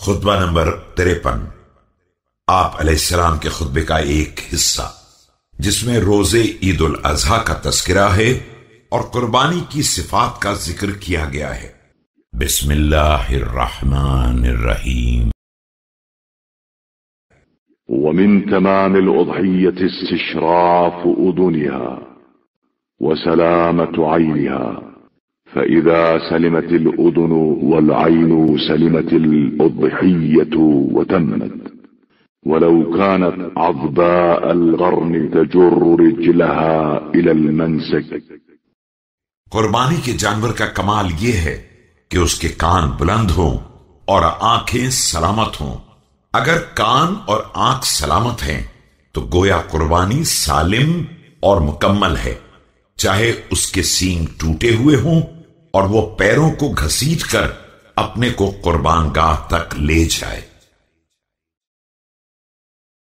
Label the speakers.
Speaker 1: خطبہ نمبر تریپن۔ آپ علیہ السلام کے خطبے کا ایک حصہ، جس میں روزے عید الاضحیٰ کا تذکرہ ہے اور قربانی کی صفات کا ذکر کیا گیا ہے۔ بسم اللہ الرحمن الرحیم۔
Speaker 2: ومن تمام الأضحية استشراف أذنها وسلامة عينها۔ فإذا سلمت الأذن والعين سلمت الأضحية وتمت ولو كانت عضباء الغرن تجر رجلها إلى المنسك
Speaker 1: قربانی کے جانور کا کمال یہ ہے کہ اس کے کان بلند ہوں اور آنکھیں سلامت ہوں۔ اگر کان اور آنکھ سلامت ہیں، تو گویا قربانی سالم اور مکمل ہے۔ چاہے اس کے سینگ ٹوٹے ہوئے ہوں اور وہ پیروں کو گھسیٹ کر اپنے کو قربان گاہ تک لے جائے۔